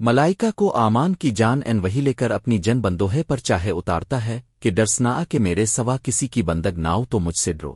ملائکہ کو آمان کی جان این وہی لے کر اپنی جن بندوہے پر چاہے اتارتا ہے کہ ڈرسنا کہ میرے سوا کسی کی بندگ ناؤ تو مجھ سے ڈرو۔